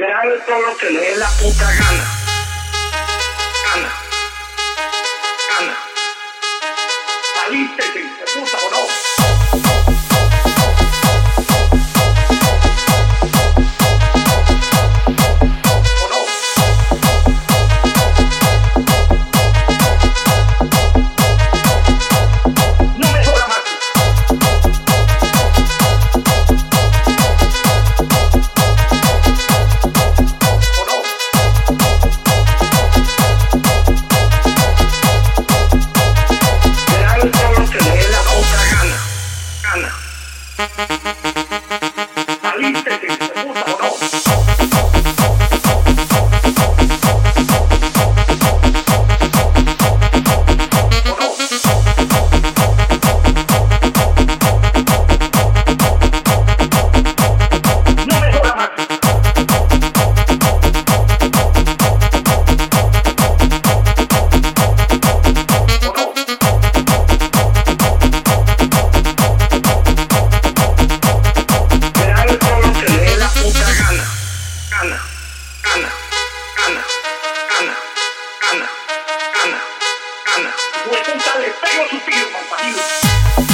que todo lo que le dé la puta gana. Gana. Gana. Saliste, puta, gana. Hueputa, le pego su tiro, papá.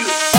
you.